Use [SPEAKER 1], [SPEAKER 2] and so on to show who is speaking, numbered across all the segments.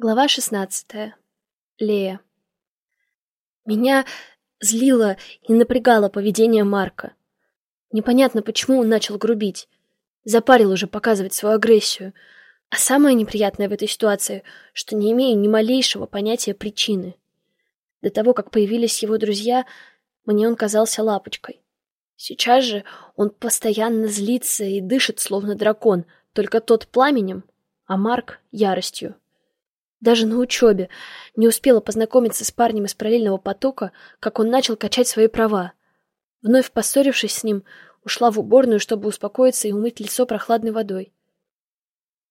[SPEAKER 1] Глава шестнадцатая. Лея. Меня злило и напрягало поведение Марка. Непонятно, почему он начал грубить. Запарил уже показывать свою агрессию. А самое неприятное в этой ситуации, что не имею ни малейшего понятия причины. До того, как появились его друзья, мне он казался лапочкой. Сейчас же он постоянно злится и дышит, словно дракон, только тот пламенем, а Марк — яростью. Даже на учебе не успела познакомиться с парнем из параллельного потока, как он начал качать свои права. Вновь поссорившись с ним, ушла в уборную, чтобы успокоиться и умыть лицо прохладной водой.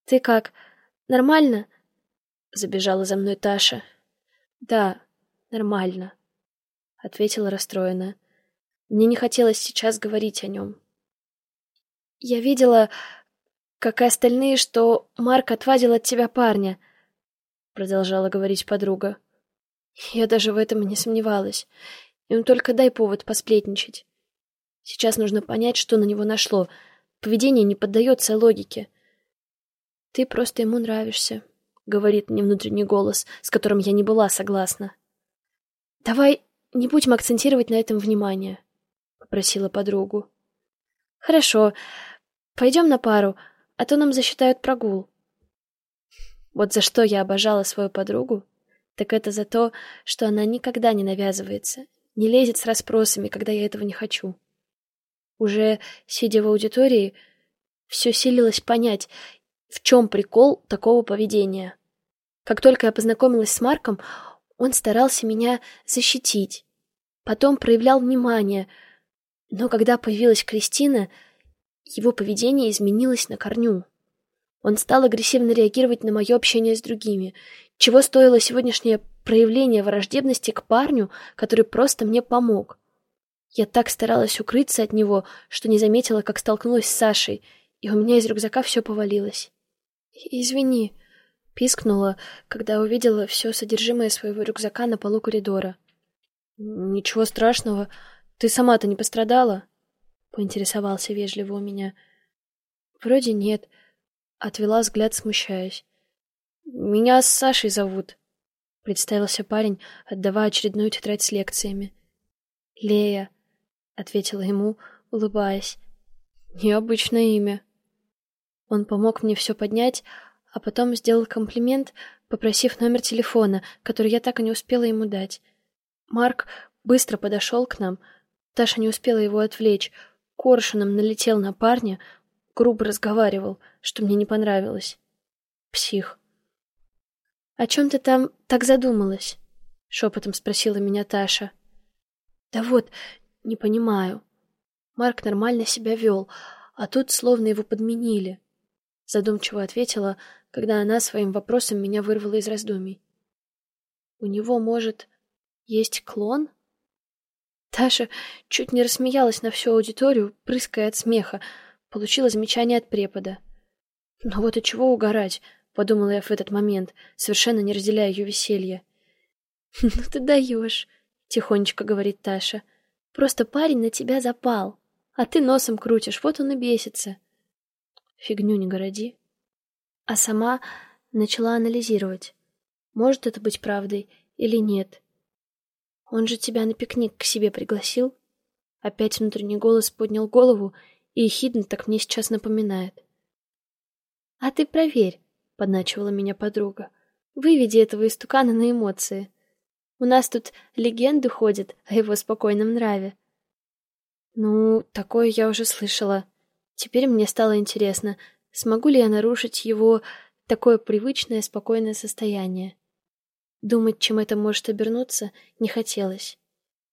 [SPEAKER 1] «Ты как? Нормально?» — забежала за мной Таша. «Да, нормально», — ответила расстроенно. Мне не хотелось сейчас говорить о нем. «Я видела, как и остальные, что Марк отвадил от тебя парня», продолжала говорить подруга. Я даже в этом не сомневалась. Им только дай повод посплетничать. Сейчас нужно понять, что на него нашло. Поведение не поддается логике. «Ты просто ему нравишься», — говорит мне внутренний голос, с которым я не была согласна. «Давай не будем акцентировать на этом внимание», — попросила подругу. «Хорошо, пойдем на пару, а то нам засчитают прогул», вот за что я обожала свою подругу, так это за то, что она никогда не навязывается, не лезет с расспросами, когда я этого не хочу. Уже сидя в аудитории, все силилось понять, в чем прикол такого поведения. Как только я познакомилась с Марком, он старался меня защитить, потом проявлял внимание, но когда появилась Кристина, его поведение изменилось на корню. Он стал агрессивно реагировать на мое общение с другими, чего стоило сегодняшнее проявление враждебности к парню, который просто мне помог. Я так старалась укрыться от него, что не заметила, как столкнулась с Сашей, и у меня из рюкзака все повалилось. «Извини», — пискнула, когда увидела все содержимое своего рюкзака на полу коридора. «Ничего страшного. Ты сама-то не пострадала?» — поинтересовался вежливо у меня. «Вроде нет», Отвела взгляд, смущаясь. «Меня Сашей зовут», — представился парень, отдавая очередную тетрадь с лекциями. «Лея», — ответила ему, улыбаясь. «Необычное имя». Он помог мне все поднять, а потом сделал комплимент, попросив номер телефона, который я так и не успела ему дать. Марк быстро подошел к нам. Таша не успела его отвлечь. Коршуном налетел на парня, грубо разговаривал, что мне не понравилось. Псих. «О чем ты там так задумалась?» — шепотом спросила меня Таша. «Да вот, не понимаю. Марк нормально себя вел, а тут словно его подменили». Задумчиво ответила, когда она своим вопросом меня вырвала из раздумий. «У него, может, есть клон?» Таша чуть не рассмеялась на всю аудиторию, прыская от смеха, Получила замечание от препода. «Но вот и чего угорать?» — подумала я в этот момент, совершенно не разделяя ее веселье. «Ну ты даешь», — тихонечко говорит Таша. «Просто парень на тебя запал, а ты носом крутишь, вот он и бесится». «Фигню не городи». А сама начала анализировать. Может это быть правдой или нет. Он же тебя на пикник к себе пригласил? Опять внутренний голос поднял голову и ехидно так мне сейчас напоминает. «А ты проверь», — подначивала меня подруга. «Выведи этого истукана на эмоции. У нас тут легенды ходят о его спокойном нраве». «Ну, такое я уже слышала. Теперь мне стало интересно, смогу ли я нарушить его такое привычное спокойное состояние. Думать, чем это может обернуться, не хотелось.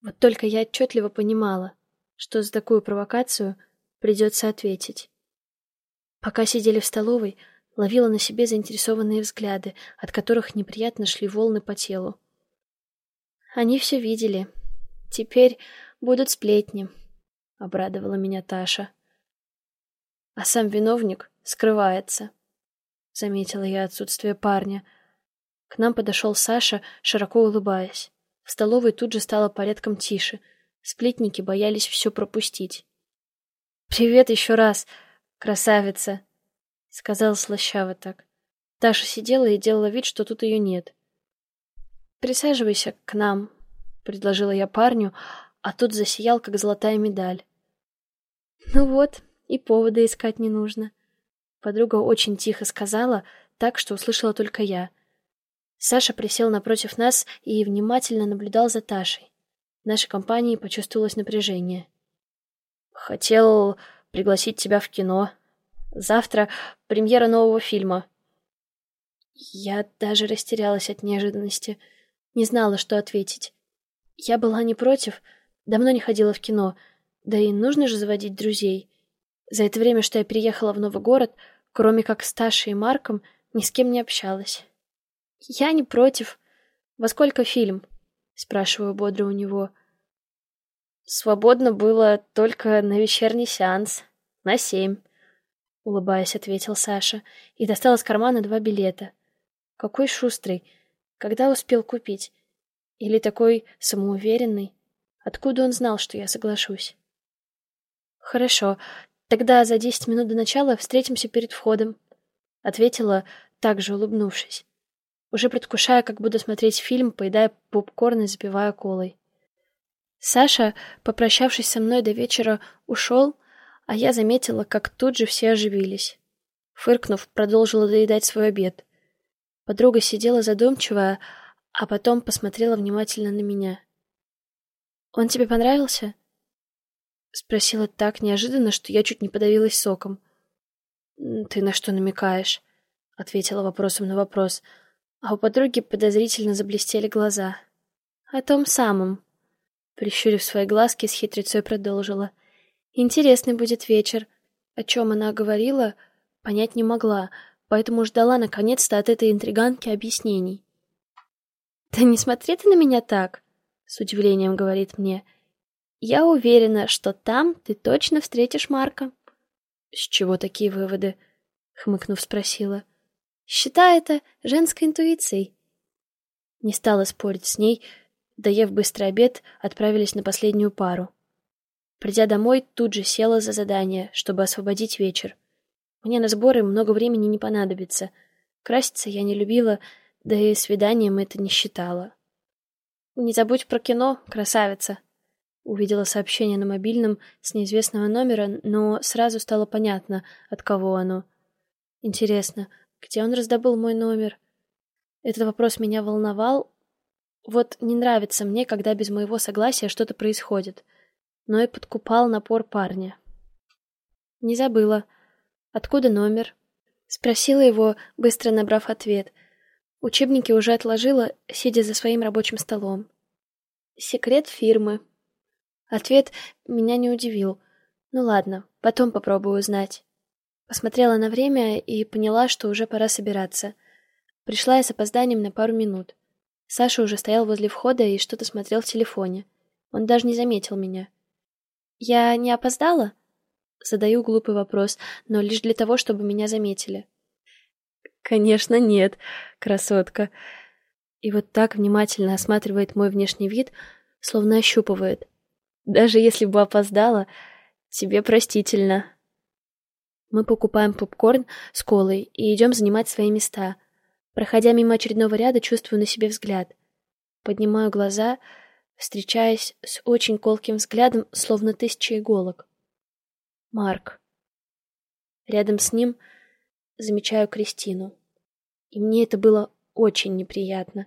[SPEAKER 1] Вот только я отчетливо понимала, что за такую провокацию — Придется ответить. Пока сидели в столовой, ловила на себе заинтересованные взгляды, от которых неприятно шли волны по телу. Они все видели. Теперь будут сплетни, — обрадовала меня Таша. А сам виновник скрывается, — заметила я отсутствие парня. К нам подошел Саша, широко улыбаясь. В столовой тут же стало порядком тише. Сплетники боялись все пропустить. «Привет еще раз, красавица!» — сказал слащаво так. Таша сидела и делала вид, что тут ее нет. «Присаживайся к нам», — предложила я парню, а тут засиял, как золотая медаль. «Ну вот, и повода искать не нужно». Подруга очень тихо сказала, так что услышала только я. Саша присел напротив нас и внимательно наблюдал за Ташей. В нашей компании почувствовалось напряжение. «Хотел пригласить тебя в кино. Завтра премьера нового фильма». Я даже растерялась от неожиданности. Не знала, что ответить. Я была не против, давно не ходила в кино, да и нужно же заводить друзей. За это время, что я переехала в новый город, кроме как с Ташей и Марком, ни с кем не общалась. «Я не против. Во сколько фильм?» — спрашиваю бодро у него. «Свободно было только на вечерний сеанс. На семь», — улыбаясь, ответил Саша и достал из кармана два билета. «Какой шустрый. Когда успел купить? Или такой самоуверенный? Откуда он знал, что я соглашусь?» «Хорошо. Тогда за десять минут до начала встретимся перед входом», — ответила, также улыбнувшись уже предвкушая, как буду смотреть фильм, поедая попкорн и запивая колой. Саша, попрощавшись со мной до вечера, ушел, а я заметила, как тут же все оживились. Фыркнув, продолжила доедать свой обед. Подруга сидела задумчивая, а потом посмотрела внимательно на меня. «Он тебе понравился?» Спросила так неожиданно, что я чуть не подавилась соком. «Ты на что намекаешь?» — ответила вопросом на вопрос — а у подруги подозрительно заблестели глаза. «О том самом», — прищурив свои глазки, с хитрецой продолжила. «Интересный будет вечер». О чем она говорила, понять не могла, поэтому ждала наконец-то от этой интриганки объяснений. «Да не смотри ты на меня так», — с удивлением говорит мне. «Я уверена, что там ты точно встретишь Марка». «С чего такие выводы?» — хмыкнув, спросила. — Считай это женской интуицией. Не стала спорить с ней, доев быстрый обед, отправились на последнюю пару. Придя домой, тут же села за задание, чтобы освободить вечер. Мне на сборы много времени не понадобится. Краситься я не любила, да и свиданием это не считала. «Не забудь про кино, красавица!» Увидела сообщение на мобильном с неизвестного номера, но сразу стало понятно, от кого оно. Интересно, где он раздобыл мой номер? Этот вопрос меня волновал. Вот не нравится мне, когда без моего согласия что-то происходит. Но и подкупал напор парня. Не забыла. Откуда номер? Спросила его, быстро набрав ответ. Учебники уже отложила, сидя за своим рабочим столом. Секрет фирмы. Ответ меня не удивил. Ну ладно, потом попробую узнать. Посмотрела на время и поняла, что уже пора собираться. Пришла я с опозданием на пару минут. Саша уже стоял возле входа и что-то смотрел в телефоне. Он даже не заметил меня. «Я не опоздала?» Задаю глупый вопрос, но лишь для того, чтобы меня заметили. «Конечно нет, красотка». И вот так внимательно осматривает мой внешний вид, словно ощупывает. «Даже если бы опоздала, тебе простительно, мы покупаем попкорн с колой и идем занимать свои места. Проходя мимо очередного ряда, чувствую на себе взгляд. Поднимаю глаза, встречаясь с очень колким взглядом, словно тысяча иголок. Марк. Рядом с ним замечаю Кристину. И мне это было очень неприятно.